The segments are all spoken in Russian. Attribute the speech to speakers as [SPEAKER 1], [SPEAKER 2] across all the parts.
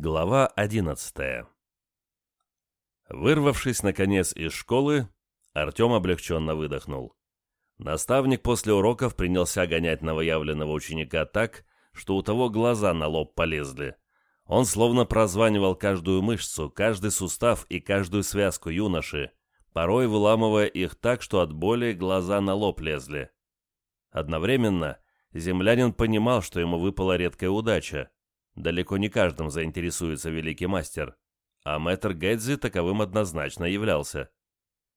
[SPEAKER 1] Глава одиннадцатая Вырвавшись, наконец, из школы, Артем облегченно выдохнул. Наставник после уроков принялся гонять новоявленного ученика так, что у того глаза на лоб полезли. Он словно прозванивал каждую мышцу, каждый сустав и каждую связку юноши, порой выламывая их так, что от боли глаза на лоб лезли. Одновременно землянин понимал, что ему выпала редкая удача. Далеко не каждым заинтересуется великий мастер, а мэтр Гэдзи таковым однозначно являлся.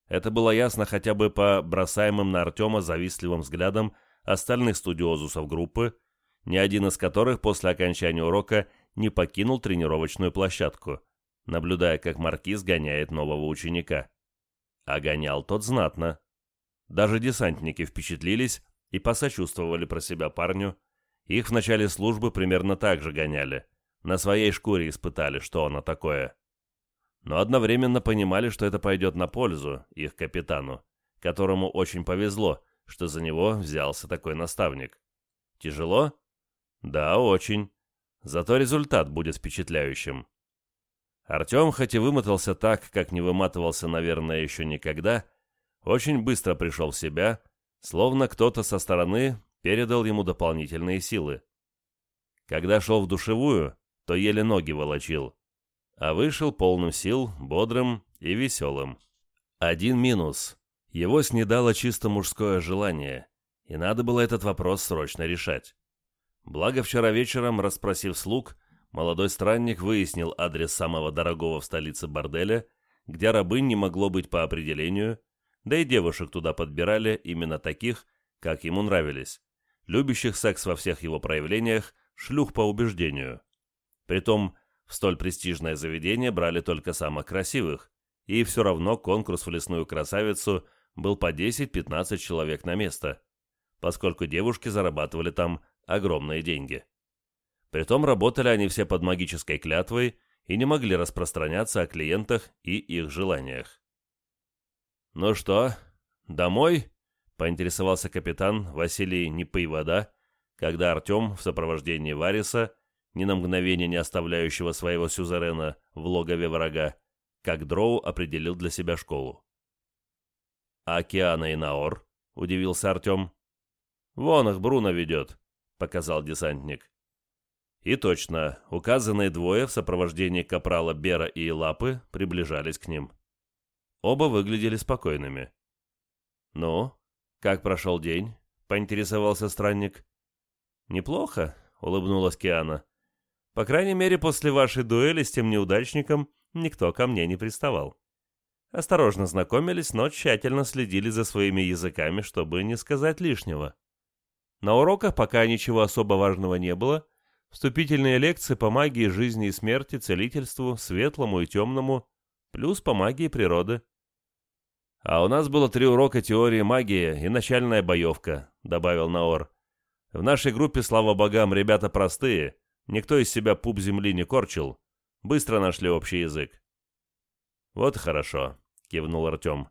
[SPEAKER 1] Это было ясно хотя бы по бросаемым на Артема завистливым взглядам остальных студиозусов группы, ни один из которых после окончания урока не покинул тренировочную площадку, наблюдая, как маркиз гоняет нового ученика. А гонял тот знатно. Даже десантники впечатлились и посочувствовали про себя парню. Их в начале службы примерно так же гоняли. На своей шкуре испытали, что оно такое. Но одновременно понимали, что это пойдет на пользу их капитану, которому очень повезло, что за него взялся такой наставник. Тяжело? Да, очень. Зато результат будет впечатляющим. Артем, хоть и вымотался так, как не выматывался, наверное, еще никогда, очень быстро пришел в себя, словно кто-то со стороны передал ему дополнительные силы. Когда шел в душевую, то еле ноги волочил, а вышел полным сил, бодрым и веселым. Один минус. Его снедало чисто мужское желание, и надо было этот вопрос срочно решать. Благо вчера вечером, расспросив слуг, молодой странник выяснил адрес самого дорогого в столице борделя, где рабынь не могло быть по определению, да и девушек туда подбирали именно таких, как ему нравились, любящих секс во всех его проявлениях, шлюх по убеждению. Притом, в столь престижное заведение брали только самых красивых, и все равно конкурс в лесную красавицу был по 10-15 человек на место, поскольку девушки зарабатывали там огромные деньги. Притом работали они все под магической клятвой и не могли распространяться о клиентах и их желаниях. «Ну что, домой?» — поинтересовался капитан Василий Непоевода, когда Артем в сопровождении Вариса, ни на мгновение не оставляющего своего сюзерена в логове врага, как Дроу определил для себя школу. «А «Океана и Наор?» — удивился Артем. «Вон их Бруно ведет показал десантник. И точно, указанные двое в сопровождении капрала Бера и Лапы приближались к ним. Оба выглядели спокойными. «Ну, как прошел день?» — поинтересовался странник. «Неплохо», — улыбнулась Киана. «По крайней мере, после вашей дуэли с тем неудачником никто ко мне не приставал. Осторожно знакомились, но тщательно следили за своими языками, чтобы не сказать лишнего. На уроках пока ничего особо важного не было. Вступительные лекции по магии жизни и смерти, целительству, светлому и темному, плюс по магии природы. «А у нас было три урока теории магии и начальная боевка», — добавил Наор. «В нашей группе, слава богам, ребята простые, никто из себя пуп земли не корчил, быстро нашли общий язык». «Вот хорошо», — кивнул Артем.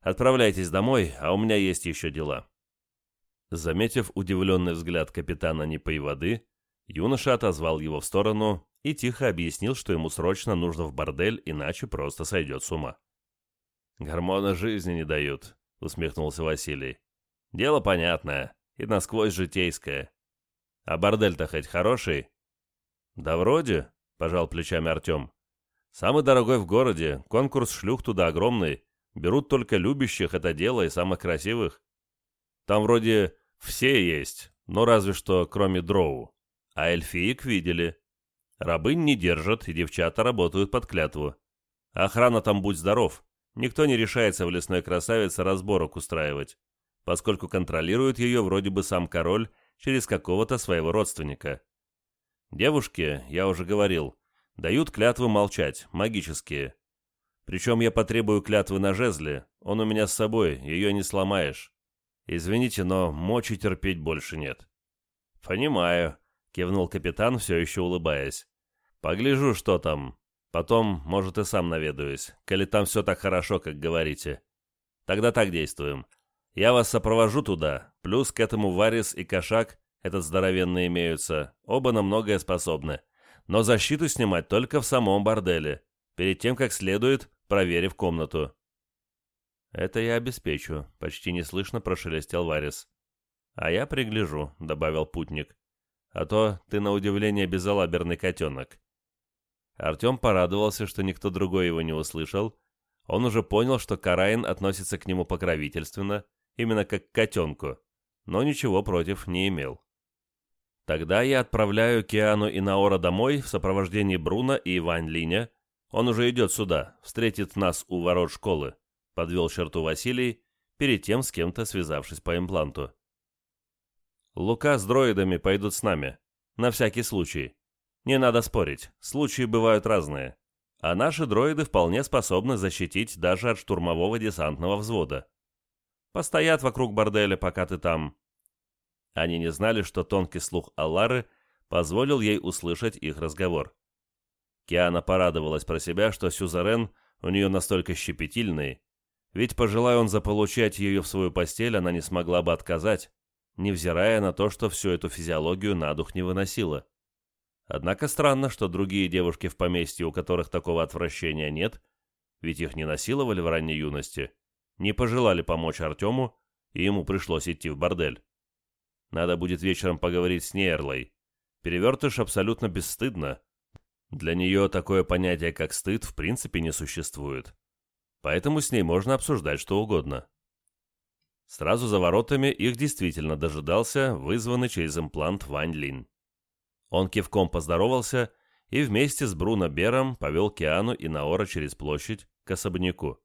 [SPEAKER 1] «Отправляйтесь домой, а у меня есть еще дела». Заметив удивленный взгляд капитана Непой воды, юноша отозвал его в сторону и тихо объяснил, что ему срочно нужно в бордель, иначе просто сойдет с ума. «Гормоны жизни не дают», — усмехнулся Василий. «Дело понятное и насквозь житейское. А бордель-то хоть хороший?» «Да вроде», — пожал плечами Артем. «Самый дорогой в городе, конкурс шлюх туда огромный. Берут только любящих это дело и самых красивых. Там вроде все есть, но разве что кроме дроу. А эльфиек видели. Рабынь не держат, и девчата работают под клятву. Охрана там будь здоров. Никто не решается в лесной красавице разборок устраивать, поскольку контролирует ее вроде бы сам король через какого-то своего родственника. Девушки, я уже говорил, дают клятвы молчать, магические. Причем я потребую клятвы на жезле, он у меня с собой, ее не сломаешь. Извините, но мочи терпеть больше нет». «Понимаю», — кивнул капитан, все еще улыбаясь. «Погляжу, что там. Потом, может, и сам наведаюсь, коли там все так хорошо, как говорите. Тогда так действуем. Я вас сопровожу туда, плюс к этому Варис и Кошак, этот здоровенный имеются, оба на многое способны. но защиту снимать только в самом борделе, перед тем, как следует, проверив комнату. «Это я обеспечу», — почти неслышно прошелестел Варис. «А я пригляжу», — добавил путник. «А то ты, на удивление, безалаберный котенок». Артем порадовался, что никто другой его не услышал. Он уже понял, что Караин относится к нему покровительственно, именно как к котенку, но ничего против не имел. Тогда я отправляю Киану и Наора домой в сопровождении Бруна и Вань Линя. Он уже идет сюда, встретит нас у ворот школы, подвел черту Василий, перед тем с кем-то связавшись по импланту. Лука с дроидами пойдут с нами, на всякий случай. Не надо спорить, случаи бывают разные. А наши дроиды вполне способны защитить даже от штурмового десантного взвода. Постоят вокруг борделя, пока ты там. Они не знали, что тонкий слух Аллары позволил ей услышать их разговор. Киана порадовалась про себя, что Сюзерен у нее настолько щепетильный, ведь, пожелая он заполучать ее в свою постель, она не смогла бы отказать, невзирая на то, что всю эту физиологию на дух не выносила. Однако странно, что другие девушки в поместье, у которых такого отвращения нет, ведь их не насиловали в ранней юности, не пожелали помочь Артему, и ему пришлось идти в бордель. Надо будет вечером поговорить с Нейрлой. Перевертыш абсолютно бесстыдно. Для нее такое понятие, как стыд, в принципе не существует. Поэтому с ней можно обсуждать что угодно. Сразу за воротами их действительно дожидался вызванный через имплант Вань Лин. Он кивком поздоровался и вместе с Бруно Бером повел Киану и Наора через площадь к особняку.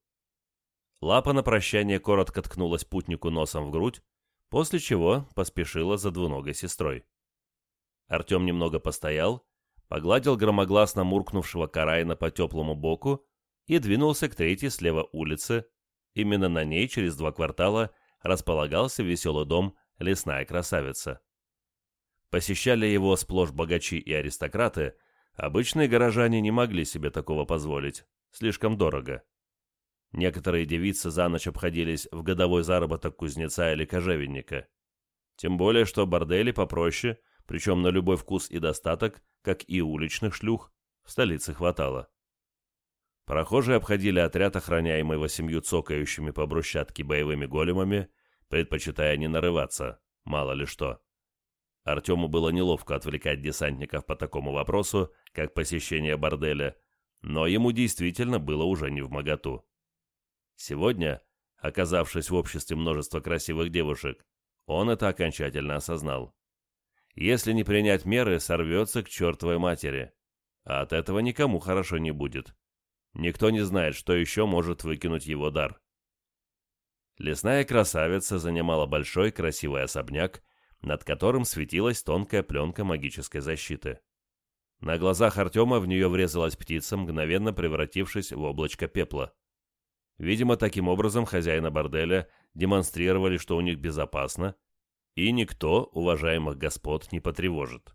[SPEAKER 1] Лапа на прощание коротко ткнулась путнику носом в грудь, после чего поспешила за двуногой сестрой. Артем немного постоял, погладил громогласно муркнувшего Карайна по теплому боку и двинулся к третьей слева улице. Именно на ней через два квартала располагался веселый дом «Лесная красавица». Посещали его сплошь богачи и аристократы, обычные горожане не могли себе такого позволить, слишком дорого. Некоторые девицы за ночь обходились в годовой заработок кузнеца или кожевенника. Тем более, что бордели попроще, причем на любой вкус и достаток, как и уличных шлюх, в столице хватало. Прохожие обходили отряд, охраняемый восемью цокающими по брусчатке боевыми големами, предпочитая не нарываться, мало ли что. Артему было неловко отвлекать десантников по такому вопросу, как посещение борделя, но ему действительно было уже не в моготу. Сегодня, оказавшись в обществе множества красивых девушек, он это окончательно осознал. Если не принять меры, сорвется к чертовой матери. А от этого никому хорошо не будет. Никто не знает, что еще может выкинуть его дар. Лесная красавица занимала большой красивый особняк, над которым светилась тонкая пленка магической защиты. На глазах Артема в нее врезалась птица, мгновенно превратившись в облачко пепла. Видимо, таким образом хозяина борделя демонстрировали, что у них безопасно, и никто уважаемых господ не потревожит.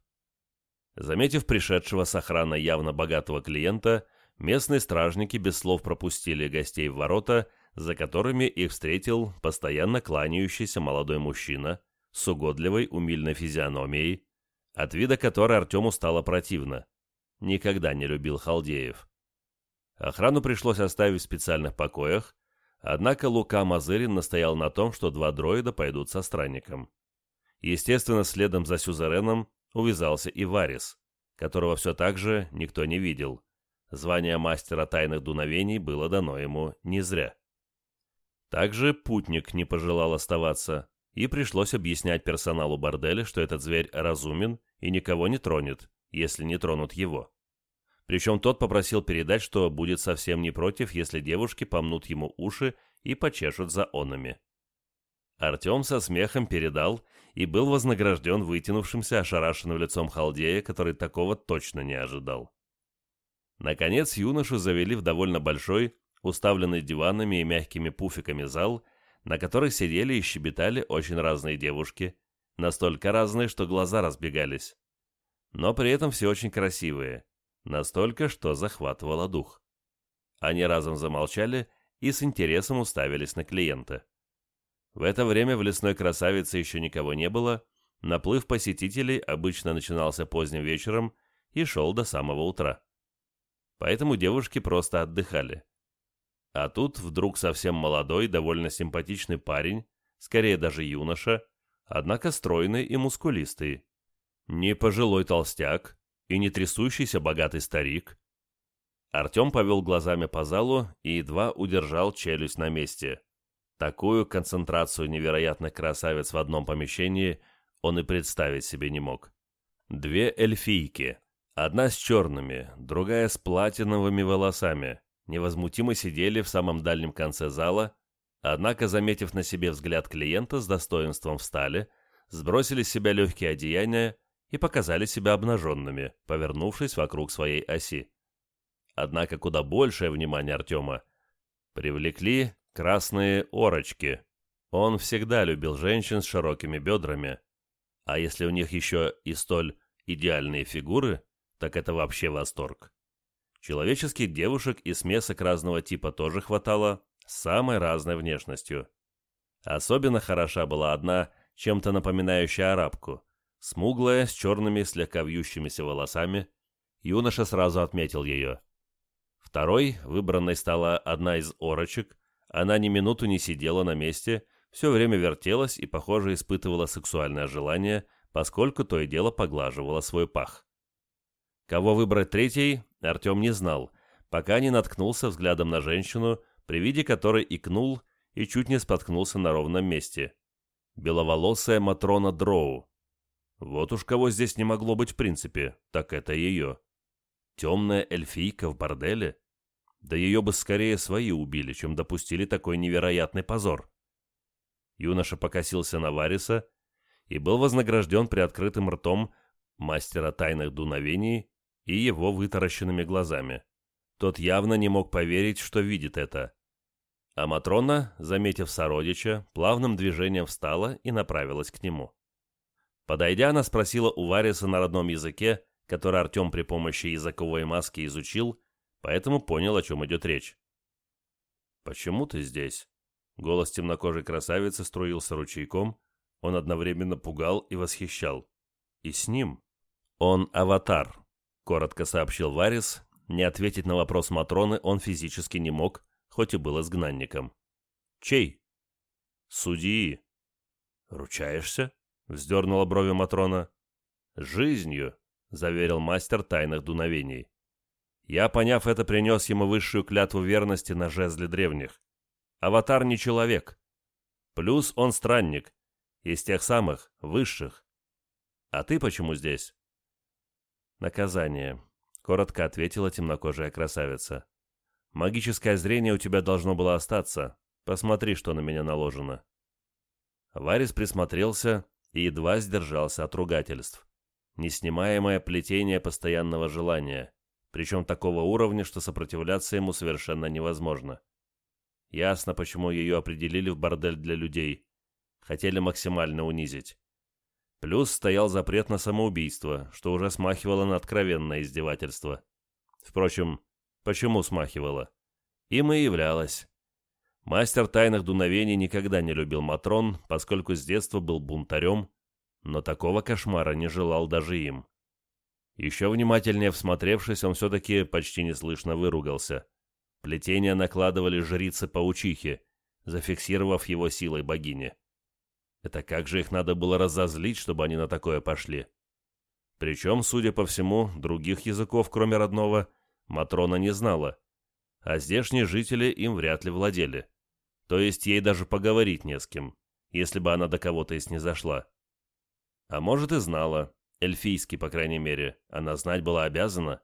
[SPEAKER 1] Заметив пришедшего с охраной явно богатого клиента, местные стражники без слов пропустили гостей в ворота, за которыми их встретил постоянно кланяющийся молодой мужчина – с угодливой, умильной физиономией, от вида которой Артему стало противно. Никогда не любил халдеев. Охрану пришлось оставить в специальных покоях, однако Лука Мазырин настоял на том, что два дроида пойдут со странником. Естественно, следом за Сюзереном увязался и Варис, которого все так же никто не видел. Звание мастера тайных дуновений было дано ему не зря. Также путник не пожелал оставаться и пришлось объяснять персоналу борделя, что этот зверь разумен и никого не тронет, если не тронут его. Причем тот попросил передать, что будет совсем не против, если девушки помнут ему уши и почешут за онами. Артем со смехом передал и был вознагражден вытянувшимся ошарашенным лицом халдея, который такого точно не ожидал. Наконец юношу завели в довольно большой, уставленный диванами и мягкими пуфиками зал, на которых сидели и щебетали очень разные девушки, настолько разные, что глаза разбегались. Но при этом все очень красивые, настолько, что захватывало дух. Они разом замолчали и с интересом уставились на клиента. В это время в лесной красавице еще никого не было, наплыв посетителей обычно начинался поздним вечером и шел до самого утра. Поэтому девушки просто отдыхали. А тут вдруг совсем молодой, довольно симпатичный парень, скорее даже юноша, однако стройный и мускулистый. Не пожилой толстяк и не трясущийся богатый старик. Артем повел глазами по залу и едва удержал челюсть на месте. Такую концентрацию невероятных красавиц в одном помещении он и представить себе не мог. Две эльфийки, одна с черными, другая с платиновыми волосами, невозмутимо сидели в самом дальнем конце зала, однако, заметив на себе взгляд клиента, с достоинством встали, сбросили с себя легкие одеяния и показали себя обнаженными, повернувшись вокруг своей оси. Однако куда большее внимание Артема привлекли красные орочки. Он всегда любил женщин с широкими бедрами, а если у них еще и столь идеальные фигуры, так это вообще восторг. Человеческих девушек и смесок разного типа тоже хватало, с самой разной внешностью. Особенно хороша была одна, чем-то напоминающая арабку, смуглая, с черными слегка вьющимися волосами. Юноша сразу отметил ее. Второй, выбранной стала одна из орочек, она ни минуту не сидела на месте, все время вертелась и, похоже, испытывала сексуальное желание, поскольку то и дело поглаживала свой пах. Кого выбрать третий, Артем не знал, пока не наткнулся взглядом на женщину, при виде которой икнул и чуть не споткнулся на ровном месте. Беловолосая Матрона Дроу. Вот уж кого здесь не могло быть в принципе, так это ее. Темная эльфийка в борделе? Да ее бы скорее свои убили, чем допустили такой невероятный позор. Юноша покосился на Вариса и был вознагражден приоткрытым ртом мастера тайных дуновений и его вытаращенными глазами. Тот явно не мог поверить, что видит это. А Матрона, заметив сородича, плавным движением встала и направилась к нему. Подойдя, она спросила у Вариса на родном языке, который Артем при помощи языковой маски изучил, поэтому понял, о чем идет речь. «Почему ты здесь?» Голос темнокожей красавицы струился ручейком, он одновременно пугал и восхищал. И с ним. Он аватар, коротко сообщил Варис. Не ответить на вопрос Матроны он физически не мог, хоть и был изгнанником. «Чей?» «Судьи». «Ручаешься?» — вздернула брови Матрона. «Жизнью», — заверил мастер тайных дуновений. Я, поняв это, принес ему высшую клятву верности на жезле древних. Аватар не человек. Плюс он странник, из тех самых, высших. А ты почему здесь?» «Наказание», — коротко ответила темнокожая красавица. «Магическое зрение у тебя должно было остаться. Посмотри, что на меня наложено». Варис присмотрелся и едва сдержался от ругательств. Неснимаемое плетение постоянного желания, причем такого уровня, что сопротивляться ему совершенно невозможно. Ясно, почему ее определили в бордель для людей. Хотели максимально унизить. Плюс стоял запрет на самоубийство, что уже смахивало на откровенное издевательство. Впрочем, почему смахивало? Им и являлось. Мастер тайных дуновений никогда не любил Матрон, поскольку с детства был бунтарем, но такого кошмара не желал даже им. Еще внимательнее всмотревшись, он все-таки почти неслышно выругался. Плетение накладывали жрицы-паучихи, зафиксировав его силой богини. Это как же их надо было разозлить, чтобы они на такое пошли? Причем, судя по всему, других языков, кроме родного, Матрона не знала, а здешние жители им вряд ли владели. То есть ей даже поговорить не с кем, если бы она до кого-то и снизошла. А может и знала, эльфийский, по крайней мере, она знать была обязана.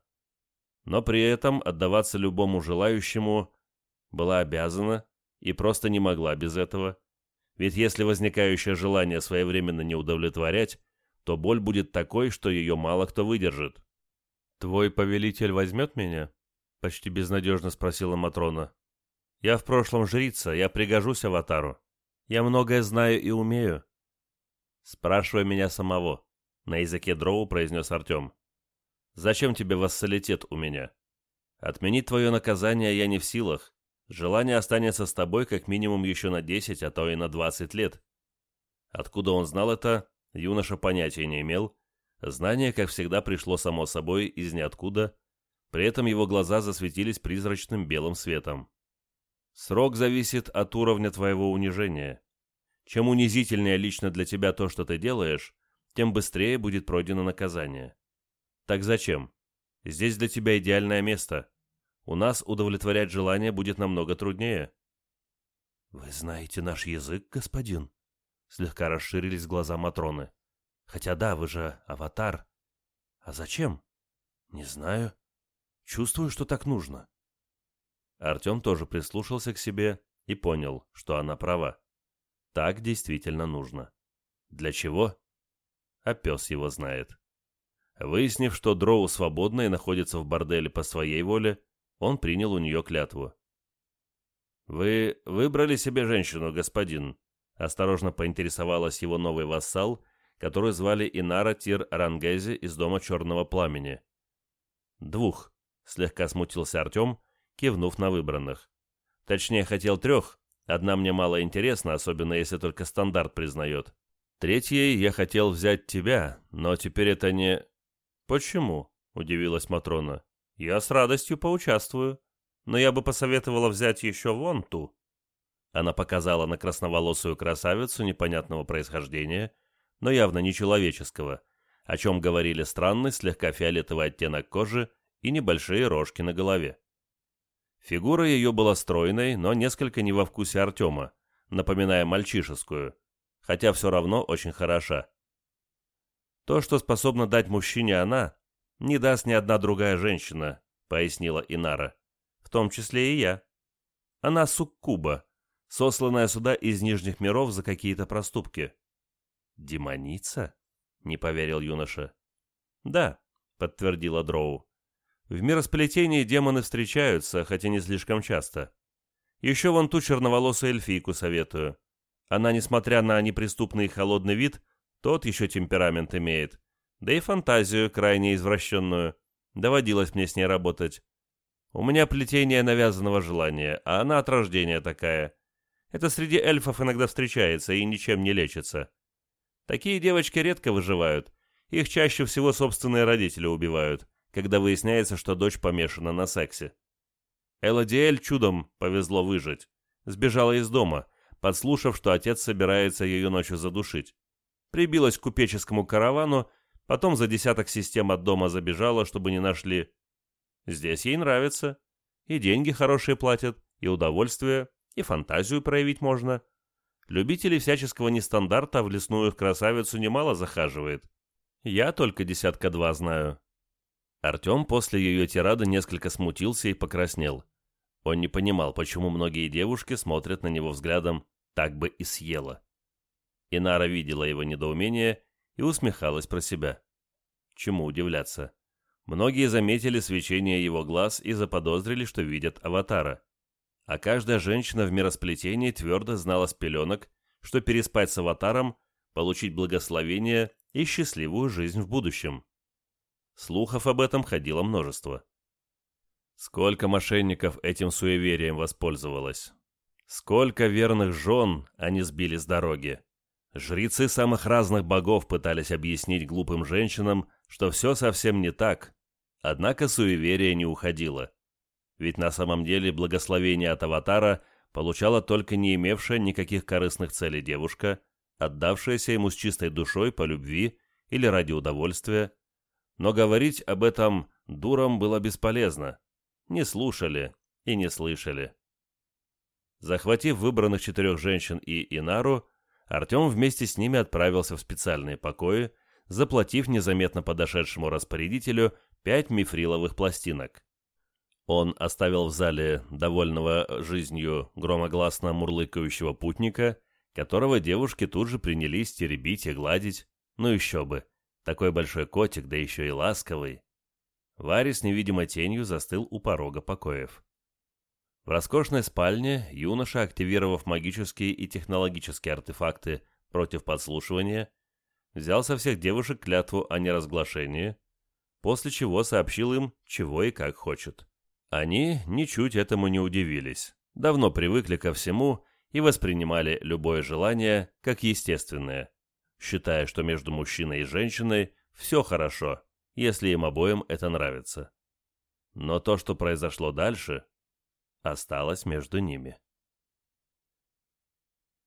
[SPEAKER 1] Но при этом отдаваться любому желающему была обязана и просто не могла без этого. Ведь если возникающее желание своевременно не удовлетворять, то боль будет такой, что ее мало кто выдержит. «Твой повелитель возьмет меня?» — почти безнадежно спросила Матрона. «Я в прошлом жрица, я пригожусь аватару. Я многое знаю и умею». «Спрашивай меня самого», — на языке дроу произнес Артем. «Зачем тебе вассалитет у меня? Отменить твое наказание я не в силах, Желание останется с тобой как минимум еще на 10, а то и на 20 лет. Откуда он знал это, юноша понятия не имел, Знание, как всегда, пришло само собой из ниоткуда, при этом его глаза засветились призрачным белым светом. Срок зависит от уровня твоего унижения. Чем унизительнее лично для тебя то, что ты делаешь, тем быстрее будет пройдено наказание. Так зачем? Здесь для тебя идеальное место. У нас удовлетворять желание будет намного труднее. Вы знаете наш язык, господин? Слегка расширились глаза Матроны. Хотя да, вы же аватар. А зачем? Не знаю. Чувствую, что так нужно. Артем тоже прислушался к себе и понял, что она права. Так действительно нужно. Для чего? А пес его знает. Выяснив, что Дроу свободна и находится в борделе по своей воле, он принял у нее клятву. «Вы выбрали себе женщину, господин?» Осторожно поинтересовалась его новый вассал, который звали Инара Тир Рангези из Дома Черного Пламени. «Двух», — слегка смутился Артем, кивнув на выбранных. «Точнее, хотел трех. Одна мне мало интересна, особенно если только стандарт признает. Третьей я хотел взять тебя, но теперь это не...» «Почему?» — удивилась Матрона. «Я с радостью поучаствую, но я бы посоветовала взять еще вон ту». Она показала на красноволосую красавицу непонятного происхождения, но явно не человеческого, о чем говорили странный слегка фиолетовый оттенок кожи и небольшие рожки на голове. Фигура ее была стройной, но несколько не во вкусе Артема, напоминая мальчишескую, хотя все равно очень хороша. То, что способна дать мужчине она, не даст ни одна другая женщина, пояснила Инара, в том числе и я. Она суккуба, сосланная сюда из нижних миров за какие-то проступки. Демоница? Не поверил юноша. Да, подтвердила Дроу. В миросплетении демоны встречаются, хотя не слишком часто. Еще вон ту черноволосую эльфийку советую. Она, несмотря на неприступный и холодный вид, тот еще темперамент имеет. Да и фантазию крайне извращенную. Доводилось мне с ней работать. У меня плетение навязанного желания, а она от рождения такая. Это среди эльфов иногда встречается и ничем не лечится. Такие девочки редко выживают. Их чаще всего собственные родители убивают когда выясняется, что дочь помешана на сексе. Элодиэль чудом повезло выжить. Сбежала из дома, подслушав, что отец собирается ее ночью задушить. Прибилась к купеческому каравану, потом за десяток систем от дома забежала, чтобы не нашли. Здесь ей нравится. И деньги хорошие платят, и удовольствие, и фантазию проявить можно. Любителей всяческого нестандарта в лесную красавицу немало захаживает. Я только десятка два знаю. Артем после ее тирады несколько смутился и покраснел. Он не понимал, почему многие девушки смотрят на него взглядом «так бы и съела». Инара видела его недоумение и усмехалась про себя. Чему удивляться? Многие заметили свечение его глаз и заподозрили, что видят аватара. А каждая женщина в миросплетении твердо знала с пеленок, что переспать с аватаром, получить благословение и счастливую жизнь в будущем. Слухов об этом ходило множество. Сколько мошенников этим суеверием воспользовалось. Сколько верных жен они сбили с дороги. Жрецы самых разных богов пытались объяснить глупым женщинам, что все совсем не так, однако суеверие не уходило. Ведь на самом деле благословение от аватара получала только не имевшая никаких корыстных целей девушка, отдавшаяся ему с чистой душой по любви или ради удовольствия, но говорить об этом дурам было бесполезно. Не слушали и не слышали. Захватив выбранных четырех женщин и Инару, Артем вместе с ними отправился в специальные покои, заплатив незаметно подошедшему распорядителю пять мифриловых пластинок. Он оставил в зале довольного жизнью громогласно мурлыкающего путника, которого девушки тут же принялись теребить и гладить, ну еще бы. Такой большой котик, да еще и ласковый. Варис невидимой тенью застыл у порога покоев. В роскошной спальне юноша, активировав магические и технологические артефакты против подслушивания, взял со всех девушек клятву о неразглашении, после чего сообщил им, чего и как хочет. Они ничуть этому не удивились, давно привыкли ко всему и воспринимали любое желание как естественное считая, что между мужчиной и женщиной все хорошо, если им обоим это нравится. Но то, что произошло дальше, осталось между ними.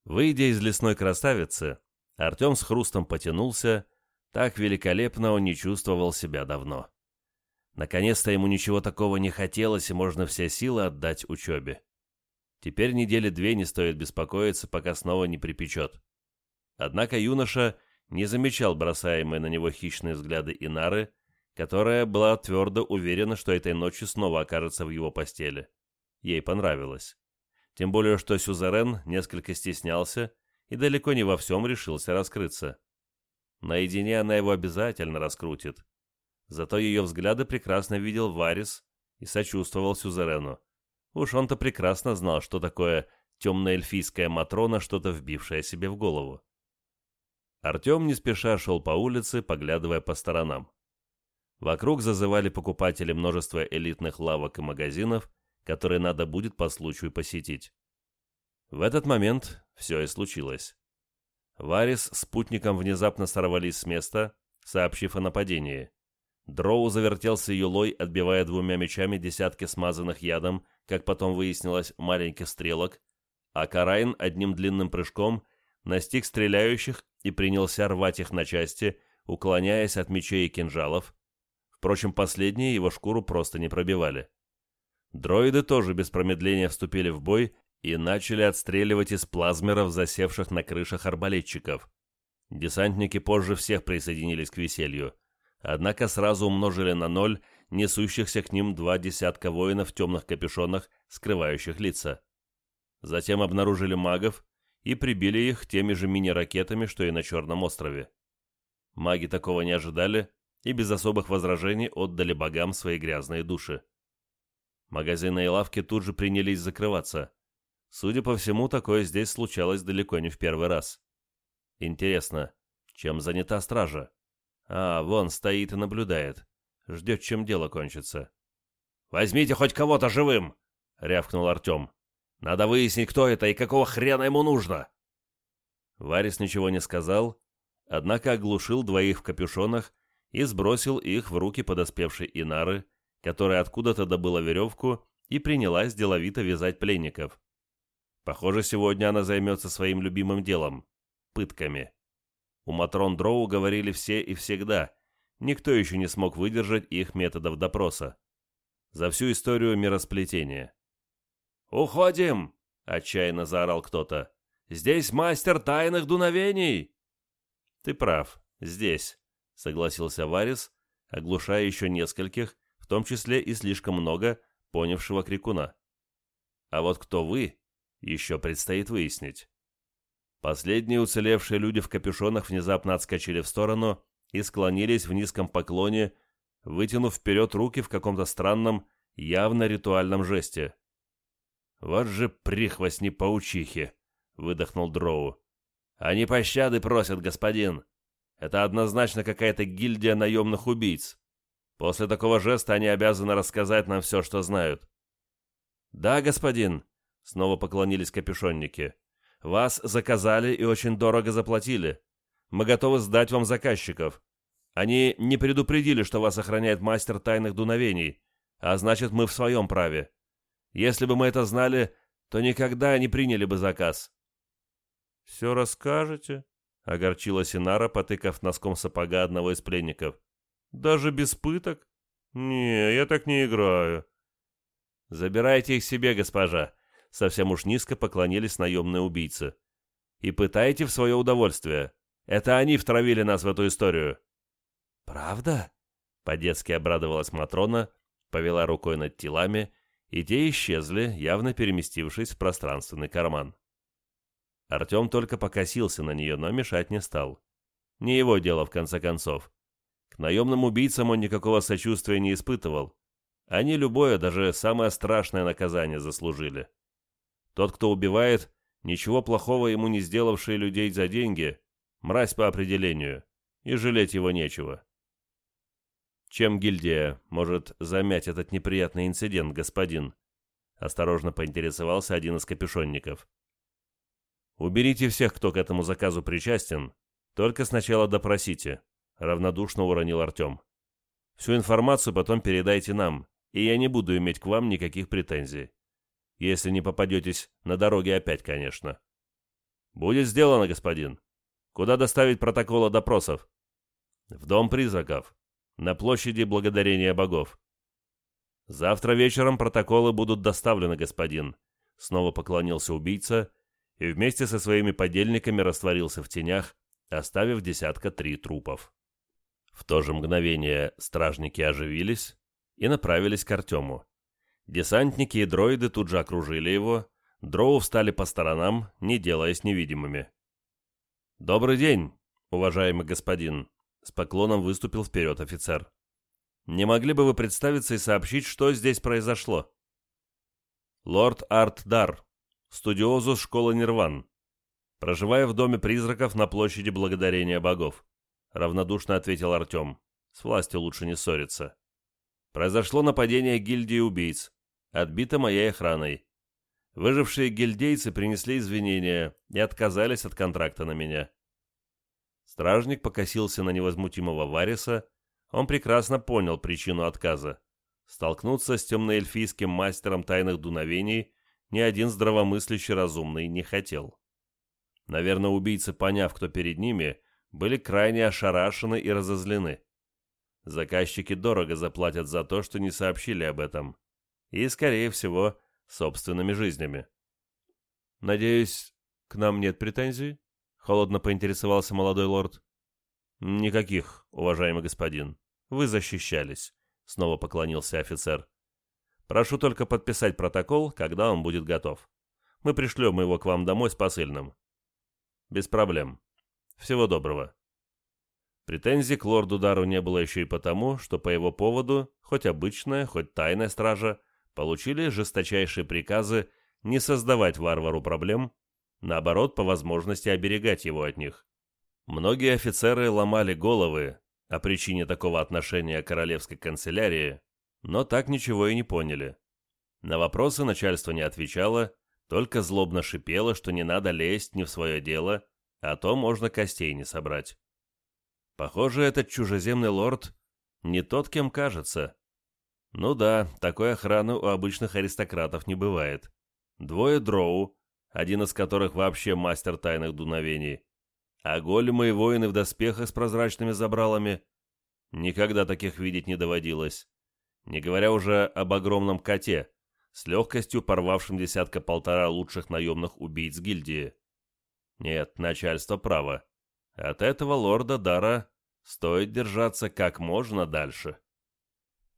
[SPEAKER 1] Выйдя из лесной красавицы, Артем с хрустом потянулся, так великолепно он не чувствовал себя давно. Наконец-то ему ничего такого не хотелось, и можно все силы отдать учебе. Теперь недели две не стоит беспокоиться, пока снова не припечет. Однако юноша не замечал бросаемые на него хищные взгляды Инары, которая была твердо уверена, что этой ночью снова окажется в его постели. Ей понравилось. Тем более, что Сюзерен несколько стеснялся и далеко не во всем решился раскрыться. Наедине она его обязательно раскрутит. Зато ее взгляды прекрасно видел Варис и сочувствовал Сюзерену. Уж он-то прекрасно знал, что такое темная эльфийская Матрона, что-то вбившая себе в голову. Артем не спеша шел по улице, поглядывая по сторонам. Вокруг зазывали покупатели множество элитных лавок и магазинов, которые надо будет по случаю посетить. В этот момент все и случилось. Варис с спутником внезапно сорвались с места, сообщив о нападении. Дроу завертелся юлой, отбивая двумя мечами десятки смазанных ядом, как потом выяснилось, маленьких стрелок, а Карайн одним длинным прыжком настиг стреляющих и принялся рвать их на части, уклоняясь от мечей и кинжалов. Впрочем, последние его шкуру просто не пробивали. Дроиды тоже без промедления вступили в бой и начали отстреливать из плазмеров, засевших на крышах арбалетчиков. Десантники позже всех присоединились к веселью, однако сразу умножили на ноль несущихся к ним два десятка воинов в темных капюшонах, скрывающих лица. Затем обнаружили магов и прибили их теми же мини-ракетами, что и на Черном острове. Маги такого не ожидали и без особых возражений отдали богам свои грязные души. Магазины и лавки тут же принялись закрываться. Судя по всему, такое здесь случалось далеко не в первый раз. Интересно, чем занята стража? А, вон стоит и наблюдает. Ждет, чем дело кончится. «Возьмите хоть кого-то живым!» — рявкнул Артем. «Надо выяснить, кто это и какого хрена ему нужно!» Варис ничего не сказал, однако оглушил двоих в капюшонах и сбросил их в руки подоспевшей Инары, которая откуда-то добыла веревку и принялась деловито вязать пленников. Похоже, сегодня она займется своим любимым делом — пытками. У Матрон Дроу говорили все и всегда, никто еще не смог выдержать их методов допроса. За всю историю миросплетения. «Уходим!» — отчаянно заорал кто-то. «Здесь мастер тайных дуновений!» «Ты прав, здесь», — согласился Варис, оглушая еще нескольких, в том числе и слишком много понявшего крикуна. А вот кто вы, еще предстоит выяснить. Последние уцелевшие люди в капюшонах внезапно отскочили в сторону и склонились в низком поклоне, вытянув вперед руки в каком-то странном, явно ритуальном жесте. «Вот же прихвостни паучихи!» — выдохнул Дроу. «Они пощады просят, господин. Это однозначно какая-то гильдия наемных убийц. После такого жеста они обязаны рассказать нам все, что знают». «Да, господин», — снова поклонились капюшонники. «Вас заказали и очень дорого заплатили. Мы готовы сдать вам заказчиков. Они не предупредили, что вас охраняет мастер тайных дуновений, а значит, мы в своем праве. Если бы мы это знали, то никогда не приняли бы заказ». «Все расскажете?» — огорчила Синара, потыкав носком сапога одного из пленников. Даже без пыток? Не, я так не играю. Забирайте их себе, госпожа. Совсем уж низко поклонились наемные убийцы. И пытайте в свое удовольствие. Это они втравили нас в эту историю. Правда? По-детски обрадовалась Матрона, повела рукой над телами, и те исчезли, явно переместившись в пространственный карман. Артем только покосился на нее, но мешать не стал. Не его дело, в конце концов. К наемным убийцам он никакого сочувствия не испытывал. Они любое, даже самое страшное наказание заслужили. Тот, кто убивает, ничего плохого ему не сделавшие людей за деньги, мразь по определению, и жалеть его нечего. Чем гильдия может замять этот неприятный инцидент, господин? Осторожно поинтересовался один из капюшонников. Уберите всех, кто к этому заказу причастен, только сначала допросите. — равнодушно уронил Артем. «Всю информацию потом передайте нам, и я не буду иметь к вам никаких претензий. Если не попадетесь на дороге опять, конечно». «Будет сделано, господин. Куда доставить протоколы допросов?» «В Дом призраков. На площади Благодарения Богов». «Завтра вечером протоколы будут доставлены, господин», — снова поклонился убийца и вместе со своими подельниками растворился в тенях, оставив десятка три трупов. В то же мгновение стражники оживились и направились к Артему. Десантники и дроиды тут же окружили его, дроу встали по сторонам, не делаясь невидимыми. «Добрый день, уважаемый господин», — с поклоном выступил вперед офицер. «Не могли бы вы представиться и сообщить, что здесь произошло?» «Лорд Арт Дар, студиозус школы Нирван. Проживая в доме призраков на площади Благодарения Богов», — равнодушно ответил Артем. «С властью лучше не ссориться. Произошло нападение гильдии убийц, отбито моей охраной. Выжившие гильдейцы принесли извинения и отказались от контракта на меня». Стражник покосился на невозмутимого Вариса, он прекрасно понял причину отказа. Столкнуться с темноэльфийским мастером тайных дуновений ни один здравомыслящий разумный не хотел. Наверное, убийцы, поняв, кто перед ними, были крайне ошарашены и разозлены. Заказчики дорого заплатят за то, что не сообщили об этом. И, скорее всего, собственными жизнями. «Надеюсь, к нам нет претензий?» — холодно поинтересовался молодой лорд. «Никаких, уважаемый господин. Вы защищались», — снова поклонился офицер. «Прошу только подписать протокол, когда он будет готов. Мы пришлем его к вам домой с посыльным». «Без проблем. Всего доброго». Претензий к лорду Дару не было еще и потому, что по его поводу, хоть обычная, хоть тайная стража, получили жесточайшие приказы не создавать варвару проблем, наоборот, по возможности оберегать его от них. Многие офицеры ломали головы о причине такого отношения королевской канцелярии, но так ничего и не поняли. На вопросы начальство не отвечало, только злобно шипело, что не надо лезть не в свое дело, а то можно костей не собрать. Похоже, этот чужеземный лорд не тот, кем кажется. Ну да, такой охраны у обычных аристократов не бывает. Двое дроу, один из которых вообще мастер тайных дуновений, а големы и воины в доспехах с прозрачными забралами. Никогда таких видеть не доводилось. Не говоря уже об огромном коте, с легкостью порвавшим десятка-полтора лучших наемных убийц гильдии. Нет, начальство право. От этого лорда Дара стоит держаться как можно дальше.